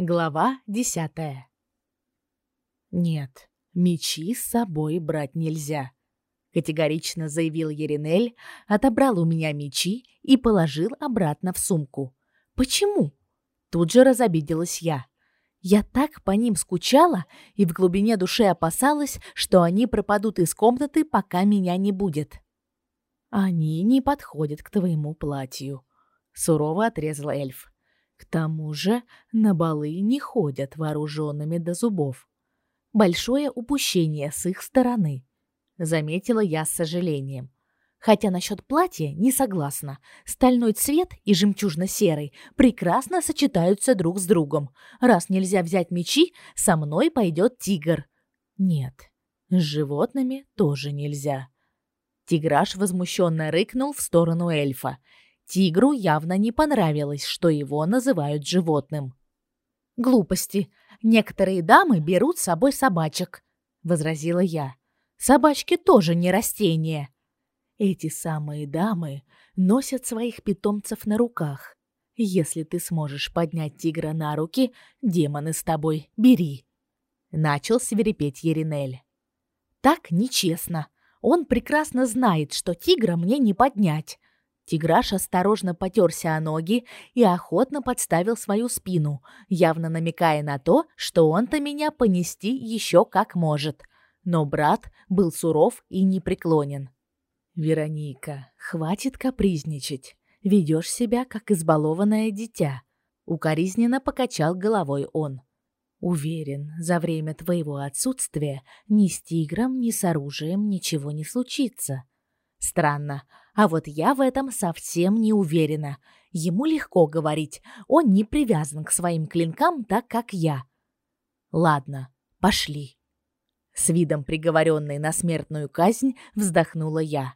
Глава десятая. «Нет, мечи с собой брать нельзя», — категорично заявил Еринель, отобрал у меня мечи и положил обратно в сумку. «Почему?» Тут же разобиделась я. Я так по ним скучала и в глубине души опасалась, что они пропадут из комнаты, пока меня не будет. «Они не подходят к твоему платью», — сурово отрезал эльф. К тому же на балы не ходят вооруженными до зубов. Большое упущение с их стороны, заметила я с сожалением. Хотя насчет платья не согласна. Стальной цвет и жемчужно-серый прекрасно сочетаются друг с другом. Раз нельзя взять мечи, со мной пойдет тигр. Нет, с животными тоже нельзя. Тиграш возмущенно рыкнул в сторону эльфа. Тигру явно не понравилось, что его называют животным. Глупости. Некоторые дамы берут с собой собачек, возразила я. Собачки тоже не растения. Эти самые дамы носят своих питомцев на руках. Если ты сможешь поднять тигра на руки, демоны с тобой, бери. Начал свирепеть Еринель. Так нечестно. Он прекрасно знает, что тигра мне не поднять. Тиграш осторожно потерся о ноги и охотно подставил свою спину, явно намекая на то, что он-то меня понести еще как может. Но брат был суров и непреклонен. «Вероника, хватит капризничать. Ведешь себя, как избалованное дитя», — укоризненно покачал головой он. «Уверен, за время твоего отсутствия ни с тигром, ни с оружием ничего не случится». Странно, а вот я в этом совсем не уверена. Ему легко говорить, он не привязан к своим клинкам так, как я. Ладно, пошли. С видом приговоренной на смертную казнь вздохнула я.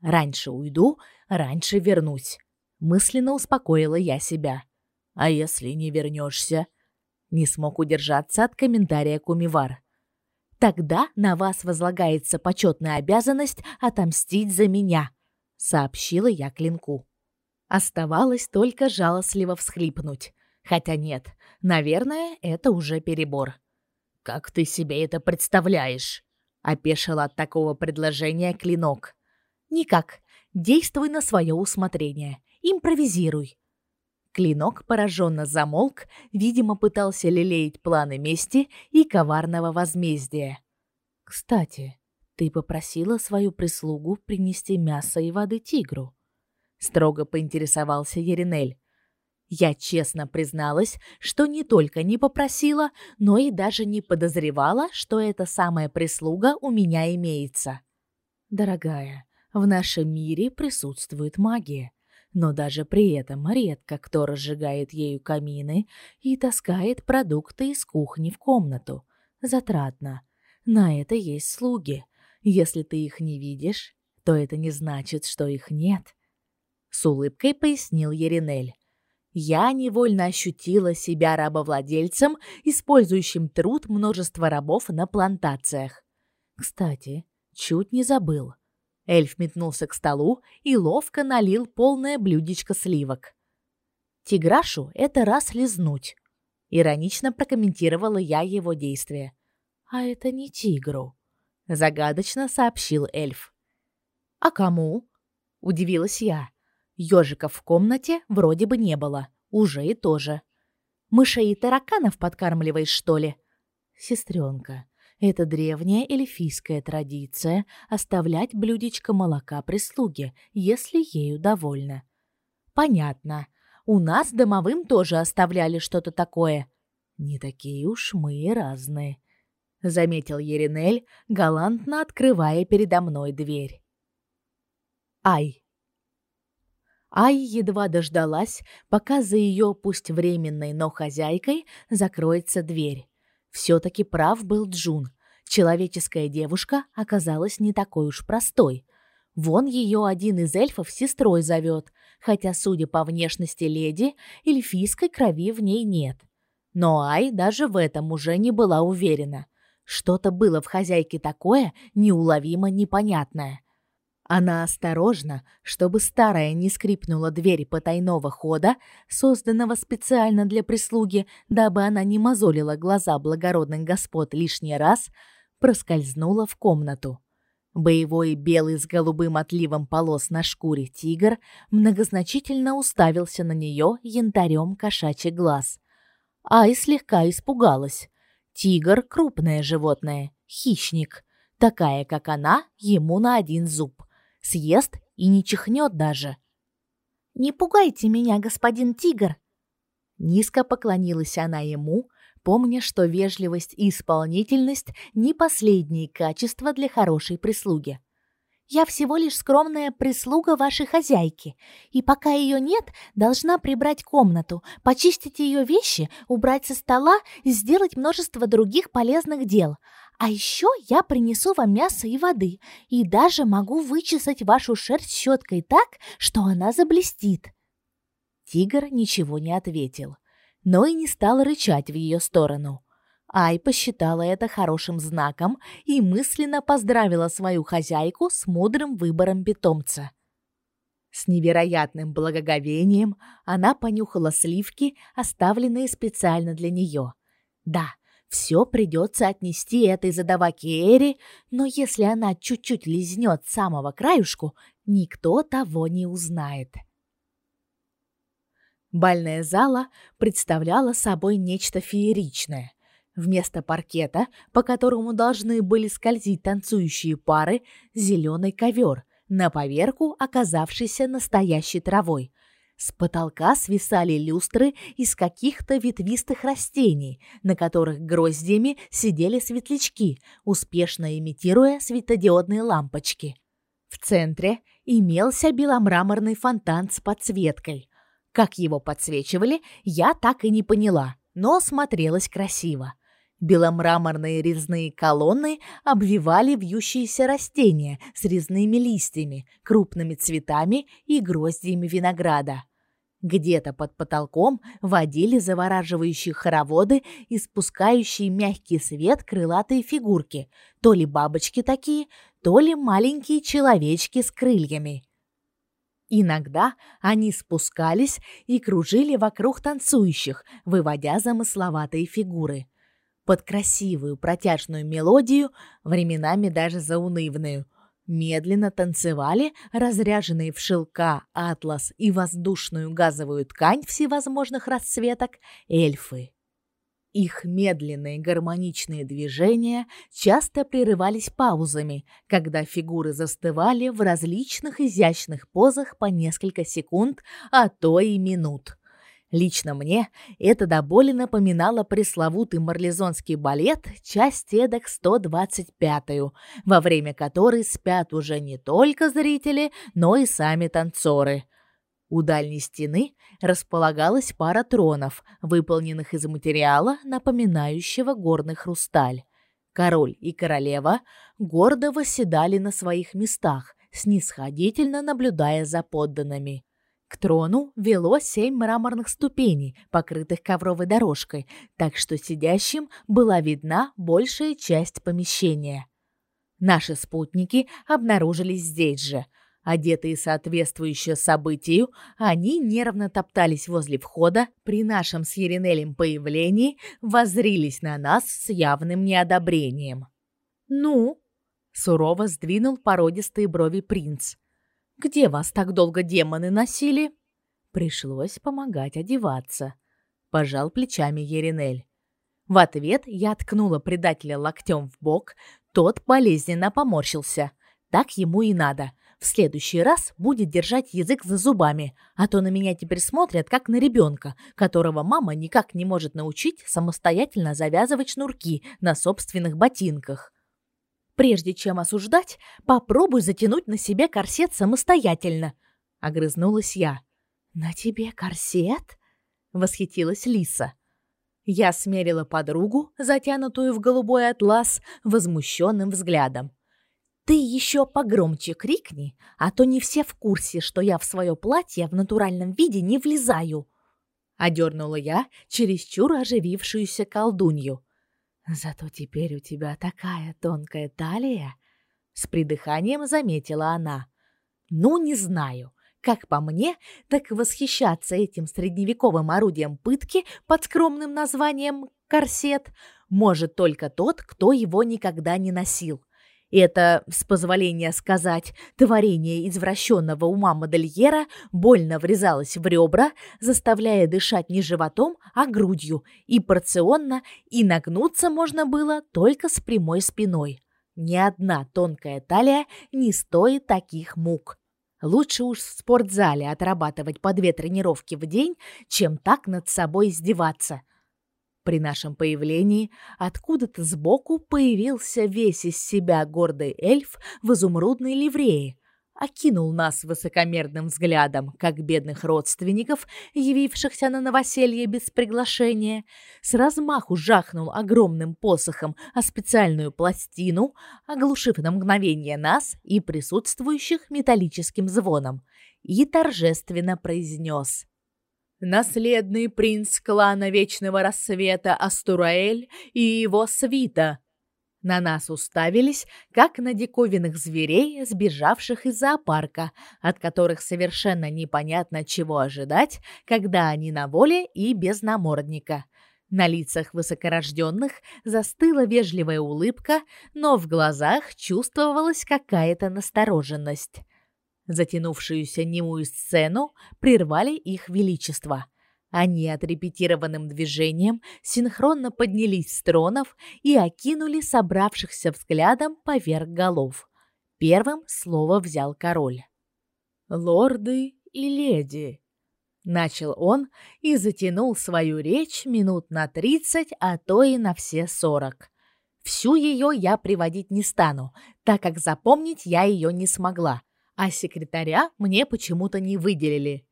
Раньше уйду, раньше вернусь. Мысленно успокоила я себя. А если не вернешься? Не смог удержаться от комментария Кумивар. Тогда на вас возлагается почетная обязанность отомстить за меня сообщила я клинку. Оставалось только жалостливо всхлипнуть. Хотя нет, наверное, это уже перебор. Как ты себе это представляешь? опешил от такого предложения клинок. Никак. Действуй на свое усмотрение. Импровизируй. Клинок пораженно замолк, видимо, пытался лелеять планы мести и коварного возмездия. Кстати, ты попросила свою прислугу принести мясо и воды тигру, строго поинтересовался Еринель. Я честно призналась, что не только не попросила, но и даже не подозревала, что эта самая прислуга у меня имеется. Дорогая, в нашем мире присутствует магия, но даже при этом редко кто разжигает ею камины и таскает продукты из кухни в комнату. Затратно. На это есть слуги, если ты их не видишь, то это не значит, что их нет. С улыбкой пояснил Еринель. Я невольно ощутила себя рабовладельцем, использующим труд множества рабов на плантациях. Кстати, чуть не забыл. Эльф метнулся к столу и ловко налил полное блюдечко сливок. Тиграшу это раз лизнуть. Иронично прокомментировала я его действия. А это не тигру загадочно сообщил эльф. А кому? удивилась я. Ёжиков в комнате вроде бы не было, уже и тоже. Мышей и тараканов подкармливаешь, что ли? Сестренка, это древняя эльфийская традиция оставлять блюдечко молока прислуге, если ею довольна. Понятно. У нас домовым тоже оставляли что-то такое. Не такие уж мы и разные заметил Еринель, галантно открывая передо мной дверь. Ай. Ай едва дождалась, пока за ее пусть временной, но хозяйкой закроется дверь. все таки прав был Джун. Человеческая девушка оказалась не такой уж простой. Вон ее один из эльфов сестрой зовет, хотя, судя по внешности леди, эльфийской крови в ней нет. Но Ай даже в этом уже не была уверена. Что-то было в хозяйке такое неуловимо непонятное. Она осторожно, чтобы старая не скрипнула дверь потайного хода, созданного специально для прислуги, дабы она не мозолила глаза благородных господ лишний раз, проскользнула в комнату. Боевой белый с голубым отливом полос на шкуре тигр многозначительно уставился на нее янтарем кошачий глаз. Ай слегка испугалась. Тигр — крупное животное, хищник. Такая, как она, ему на один зуб. Съест и не чихнет даже. «Не пугайте меня, господин тигр!» Низко поклонилась она ему, помня, что вежливость и исполнительность не последние качества для хорошей прислуги. Я всего лишь скромная прислуга вашей хозяйки, и пока ее нет, должна прибрать комнату, почистить ее вещи, убрать со стола и сделать множество других полезных дел. А еще я принесу вам мясо и воды, и даже могу вычесать вашу шерсть щеткой так, что она заблестит. Тигр ничего не ответил но и не стал рычать в ее сторону. Ай посчитала это хорошим знаком и мысленно поздравила свою хозяйку с мудрым выбором питомца. С невероятным благоговением она понюхала сливки, оставленные специально для нее. Да, все придется отнести этой задаваке Эри, но если она чуть-чуть лизнет самого краюшку, никто того не узнает. Бальная зала представляла собой нечто фееричное. Вместо паркета, по которому должны были скользить танцующие пары, зеленый ковер, на поверку оказавшийся настоящей травой. С потолка свисали люстры из каких-то ветвистых растений, на которых гроздьями сидели светлячки, успешно имитируя светодиодные лампочки. В центре имелся беломраморный фонтан с подсветкой. Как его подсвечивали, я так и не поняла, но смотрелось красиво. Беломраморные резные колонны обвивали вьющиеся растения с резными листьями, крупными цветами и гроздьями винограда. Где-то под потолком водили завораживающие хороводы, испускающие мягкий свет крылатые фигурки, то ли бабочки такие, то ли маленькие человечки с крыльями. Иногда они спускались и кружили вокруг танцующих, выводя замысловатые фигуры. Под красивую протяжную мелодию, временами даже заунывную, медленно танцевали разряженные в шелка, атлас и воздушную газовую ткань всевозможных расцветок эльфы. Их медленные гармоничные движения часто прерывались паузами, когда фигуры застывали в различных изящных позах по несколько секунд, а то и минут. Лично мне это до боли напоминало пресловутый марлезонский балет, часть эдак 125-ю, во время которой спят уже не только зрители, но и сами танцоры – у дальней стены располагалась пара тронов, выполненных из материала, напоминающего горный хрусталь. Король и королева гордо восседали на своих местах, снисходительно наблюдая за подданными. К трону вело семь мраморных ступеней, покрытых ковровой дорожкой, так что сидящим была видна большая часть помещения. Наши спутники обнаружились здесь же – Одетые соответствующе событию, они нервно топтались возле входа, при нашем с Еринелем появлении воззрились на нас с явным неодобрением. «Ну?» — сурово сдвинул породистые брови принц. «Где вас так долго демоны носили?» Пришлось помогать одеваться. Пожал плечами Еринель. В ответ я ткнула предателя локтем в бок, тот болезненно поморщился. Так ему и надо. В следующий раз будет держать язык за зубами, а то на меня теперь смотрят как на ребенка, которого мама никак не может научить самостоятельно завязывать шнурки на собственных ботинках. Прежде чем осуждать, попробуй затянуть на себе корсет самостоятельно, огрызнулась я. На тебе корсет? восхитилась Лиса. Я смерила подругу, затянутую в голубой атлас, возмущенным взглядом. Ты еще погромче крикни, а то не все в курсе, что я в свое платье в натуральном виде не влезаю. Одернула я чересчур оживившуюся колдунью. Зато теперь у тебя такая тонкая талия, с придыханием заметила она. Ну, не знаю. Как по мне, так восхищаться этим средневековым орудием пытки под скромным названием «корсет» может только тот, кто его никогда не носил. Это, с позволения сказать, творение извращенного ума модельера больно врезалось в ребра, заставляя дышать не животом, а грудью, и порционно, и нагнуться можно было только с прямой спиной. Ни одна тонкая талия не стоит таких мук. Лучше уж в спортзале отрабатывать по две тренировки в день, чем так над собой издеваться. При нашем появлении откуда-то сбоку появился весь из себя гордый эльф в изумрудной ливрее, окинул нас высокомерным взглядом, как бедных родственников, явившихся на новоселье без приглашения, с размаху жахнул огромным посохом о специальную пластину, оглушив на мгновение нас и присутствующих металлическим звоном, и торжественно произнес «Наследный принц клана Вечного Рассвета Астураэль и его свита!» На нас уставились, как на диковинных зверей, сбежавших из зоопарка, от которых совершенно непонятно чего ожидать, когда они на воле и без намордника. На лицах высокорожденных застыла вежливая улыбка, но в глазах чувствовалась какая-то настороженность. Затянувшуюся немую сцену прервали их величество – они отрепетированным движением синхронно поднялись с тронов и окинули собравшихся взглядом поверх голов. Первым слово взял король. «Лорды и леди», — начал он и затянул свою речь минут на тридцать, а то и на все сорок. Всю ее я приводить не стану, так как запомнить я ее не смогла, а секретаря мне почему-то не выделили.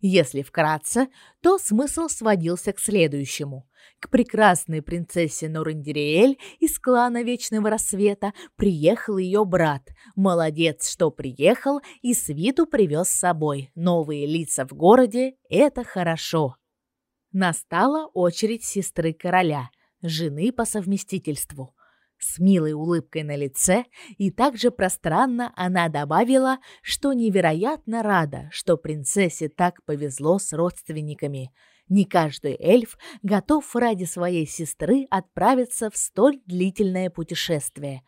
Если вкратце, то смысл сводился к следующему. К прекрасной принцессе Нурандириэль из клана Вечного Рассвета приехал ее брат. Молодец, что приехал и свиту привез с собой. Новые лица в городе – это хорошо. Настала очередь сестры короля, жены по совместительству. С милой улыбкой на лице и также пространно она добавила, что невероятно рада, что принцессе так повезло с родственниками. Не каждый эльф готов ради своей сестры отправиться в столь длительное путешествие.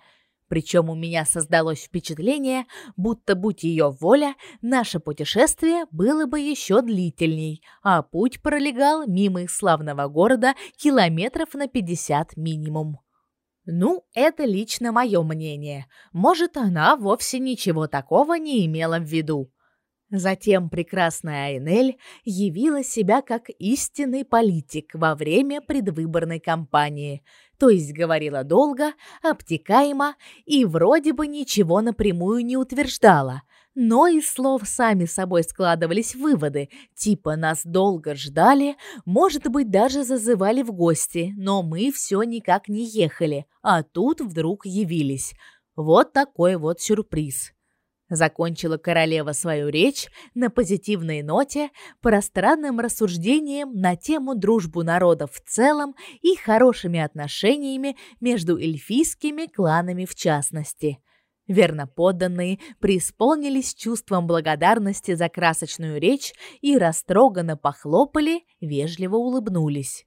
Причем у меня создалось впечатление, будто будь ее воля, наше путешествие было бы еще длительней, а путь пролегал мимо их славного города километров на 50 минимум. Ну, это лично мое мнение. Может, она вовсе ничего такого не имела в виду. Затем прекрасная Айнель явила себя как истинный политик во время предвыборной кампании, то есть говорила долго, обтекаемо и вроде бы ничего напрямую не утверждала, но из слов сами собой складывались выводы, типа нас долго ждали, может быть, даже зазывали в гости, но мы все никак не ехали, а тут вдруг явились. Вот такой вот сюрприз. Закончила королева свою речь на позитивной ноте, пространным рассуждением на тему дружбу народов в целом и хорошими отношениями между эльфийскими кланами в частности. Верноподданные преисполнились чувством благодарности за красочную речь и растроганно похлопали, вежливо улыбнулись.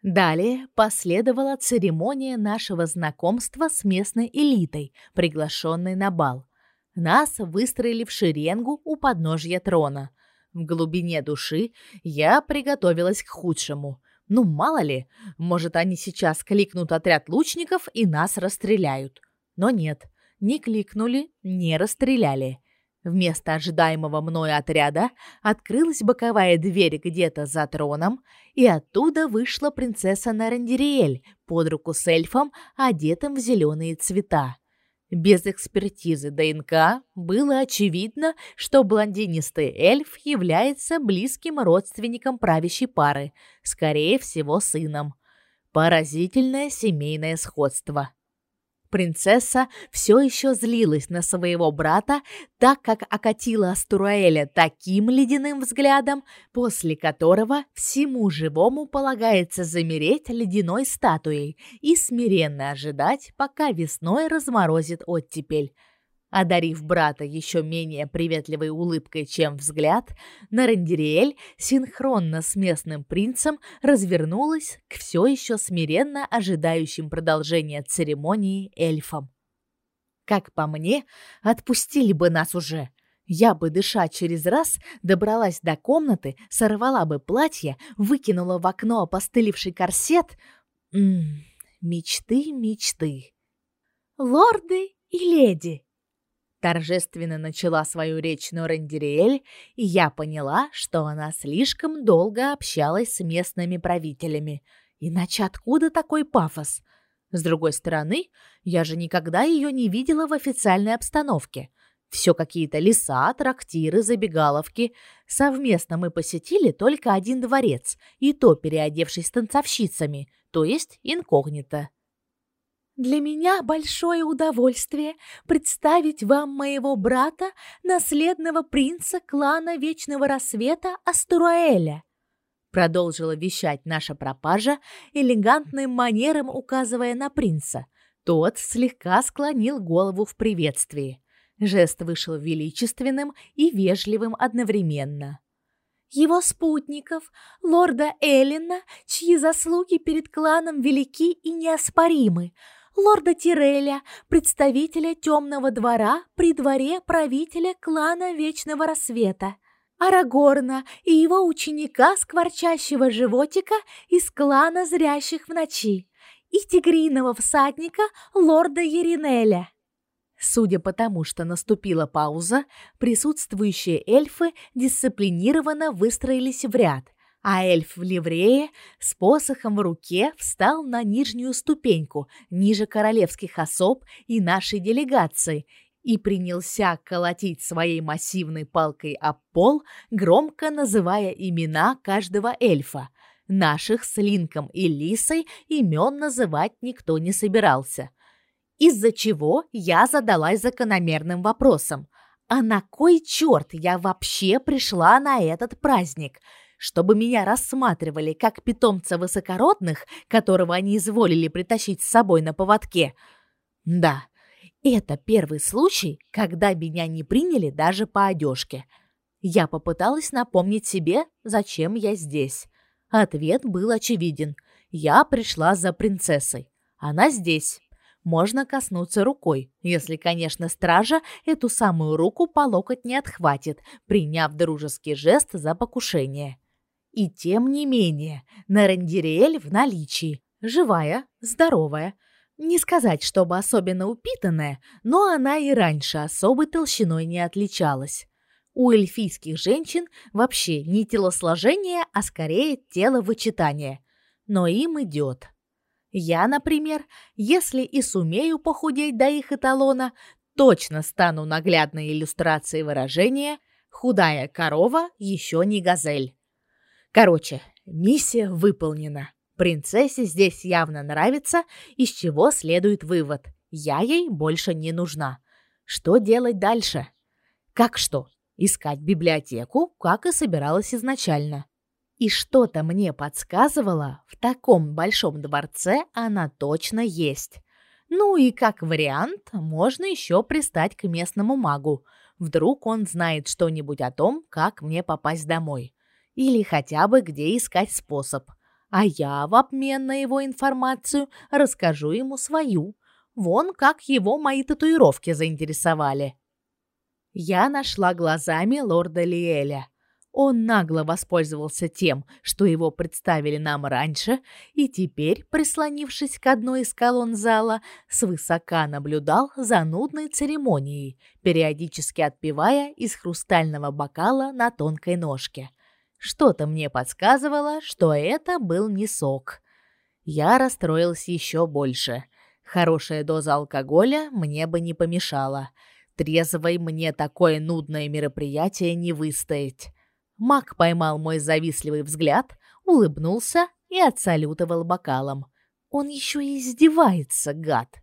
Далее последовала церемония нашего знакомства с местной элитой, приглашенной на бал. Нас выстроили в шеренгу у подножья трона. В глубине души я приготовилась к худшему. Ну, мало ли, может, они сейчас кликнут отряд лучников и нас расстреляют. Но нет, не кликнули, не расстреляли. Вместо ожидаемого мной отряда открылась боковая дверь где-то за троном, и оттуда вышла принцесса Нарандириэль под руку с эльфом, одетым в зеленые цвета. Без экспертизы ДНК было очевидно, что блондинистый эльф является близким родственником правящей пары, скорее всего, сыном. Поразительное семейное сходство. Принцесса все еще злилась на своего брата, так как окатила Астураэля таким ледяным взглядом, после которого всему живому полагается замереть ледяной статуей и смиренно ожидать, пока весной разморозит оттепель. Одарив брата еще менее приветливой улыбкой, чем взгляд, Нарандириэль синхронно с местным принцем развернулась к все еще смиренно ожидающим продолжения церемонии эльфам. Как по мне, отпустили бы нас уже. Я бы, дыша через раз, добралась до комнаты, сорвала бы платье, выкинула в окно опостылевший корсет. Ммм, мечты, мечты. «Лорды и леди!» Торжественно начала свою речь Норендириэль, и я поняла, что она слишком долго общалась с местными правителями. Иначе откуда такой пафос? С другой стороны, я же никогда ее не видела в официальной обстановке. Все какие-то леса, трактиры, забегаловки. Совместно мы посетили только один дворец, и то переодевшись танцовщицами, то есть инкогнито. Для меня большое удовольствие представить вам моего брата, наследного принца клана Вечного Рассвета Астураэля. Продолжила вещать наша пропажа, элегантным манером указывая на принца. Тот слегка склонил голову в приветствии. Жест вышел величественным и вежливым одновременно. Его спутников, лорда Эллина, чьи заслуги перед кланом велики и неоспоримы, лорда Тиреля, представителя темного двора при дворе правителя клана Вечного Рассвета, Арагорна и его ученика скворчащего животика из клана Зрящих в ночи и тигриного всадника лорда Еринеля. Судя по тому, что наступила пауза, присутствующие эльфы дисциплинированно выстроились в ряд, а эльф в ливрее с посохом в руке встал на нижнюю ступеньку, ниже королевских особ и нашей делегации, и принялся колотить своей массивной палкой об пол, громко называя имена каждого эльфа. Наших с Линком и Лисой имен называть никто не собирался. Из-за чего я задалась закономерным вопросом. А на кой черт я вообще пришла на этот праздник – чтобы меня рассматривали как питомца высокородных, которого они изволили притащить с собой на поводке. Да, это первый случай, когда меня не приняли даже по одежке. Я попыталась напомнить себе, зачем я здесь. Ответ был очевиден. Я пришла за принцессой. Она здесь. Можно коснуться рукой, если, конечно, стража эту самую руку по локоть не отхватит, приняв дружеский жест за покушение. И тем не менее, Нарендириэль в наличии. Живая, здоровая. Не сказать, чтобы особенно упитанная, но она и раньше особой толщиной не отличалась. У эльфийских женщин вообще не телосложение, а скорее теловычитание. Но им идет. Я, например, если и сумею похудеть до их эталона, точно стану наглядной иллюстрацией выражения «худая корова еще не газель». Короче, миссия выполнена. Принцессе здесь явно нравится, из чего следует вывод. Я ей больше не нужна. Что делать дальше? Как что? Искать библиотеку, как и собиралась изначально. И что-то мне подсказывало, в таком большом дворце она точно есть. Ну и как вариант, можно еще пристать к местному магу. Вдруг он знает что-нибудь о том, как мне попасть домой или хотя бы где искать способ. А я в обмен на его информацию расскажу ему свою. Вон как его мои татуировки заинтересовали. Я нашла глазами лорда Лиэля. Он нагло воспользовался тем, что его представили нам раньше, и теперь, прислонившись к одной из колонн зала, свысока наблюдал за нудной церемонией, периодически отпивая из хрустального бокала на тонкой ножке. Что-то мне подсказывало, что это был не сок. Я расстроился еще больше. Хорошая доза алкоголя мне бы не помешала. Трезвой мне такое нудное мероприятие не выстоять. Мак поймал мой завистливый взгляд, улыбнулся и отсалютовал бокалом. Он еще и издевается, гад.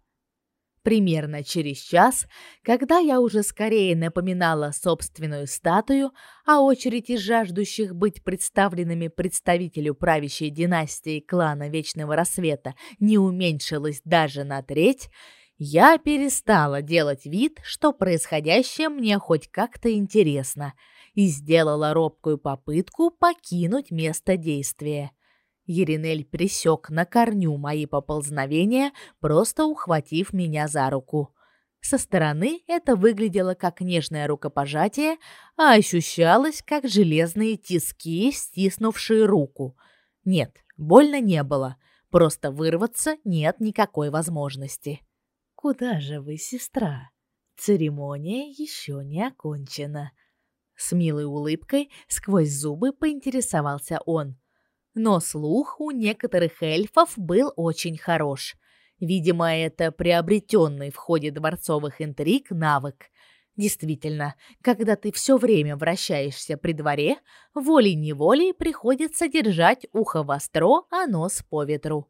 Примерно через час, когда я уже скорее напоминала собственную статую, а очередь из жаждущих быть представленными представителю правящей династии клана Вечного Рассвета не уменьшилась даже на треть, Я перестала делать вид, что происходящее мне хоть как-то интересно, и сделала робкую попытку покинуть место действия. Еринель присек на корню мои поползновения, просто ухватив меня за руку. Со стороны это выглядело как нежное рукопожатие, а ощущалось как железные тиски, стиснувшие руку. Нет, больно не было, просто вырваться нет никакой возможности. Куда же вы, сестра? Церемония еще не окончена. С милой улыбкой сквозь зубы поинтересовался он. Но слух у некоторых эльфов был очень хорош. Видимо, это приобретенный в ходе дворцовых интриг навык. Действительно, когда ты все время вращаешься при дворе, волей-неволей приходится держать ухо востро, а нос по ветру.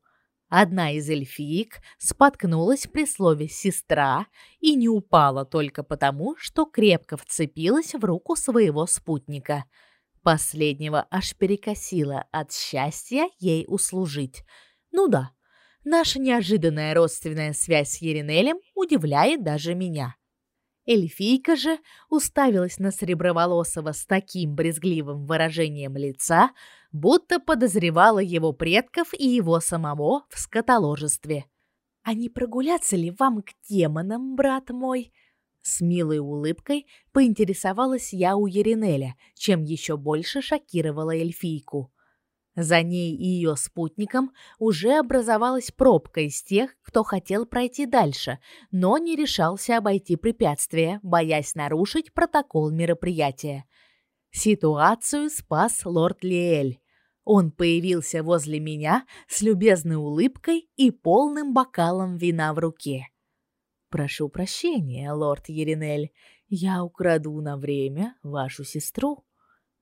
Одна из эльфиек споткнулась при слове «сестра» и не упала только потому, что крепко вцепилась в руку своего спутника – Последнего аж перекосило от счастья ей услужить. Ну да, наша неожиданная родственная связь с Еринелем удивляет даже меня. Эльфийка же уставилась на Среброволосого с таким брезгливым выражением лица, будто подозревала его предков и его самого в скотоложестве. «А не прогуляться ли вам к демонам, брат мой?» С милой улыбкой поинтересовалась я у Еринеля, чем еще больше шокировала эльфийку. За ней и ее спутником уже образовалась пробка из тех, кто хотел пройти дальше, но не решался обойти препятствие, боясь нарушить протокол мероприятия. Ситуацию спас лорд Лиэль. Он появился возле меня с любезной улыбкой и полным бокалом вина в руке. Прошу прощения, лорд Еринель, я украду на время вашу сестру.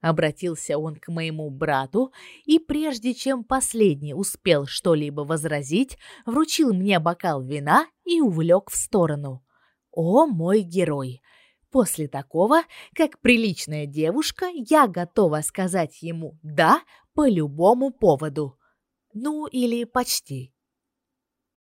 Обратился он к моему брату, и прежде чем последний успел что-либо возразить, вручил мне бокал вина и увлек в сторону. О, мой герой! После такого, как приличная девушка, я готова сказать ему «да» по любому поводу. Ну, или почти.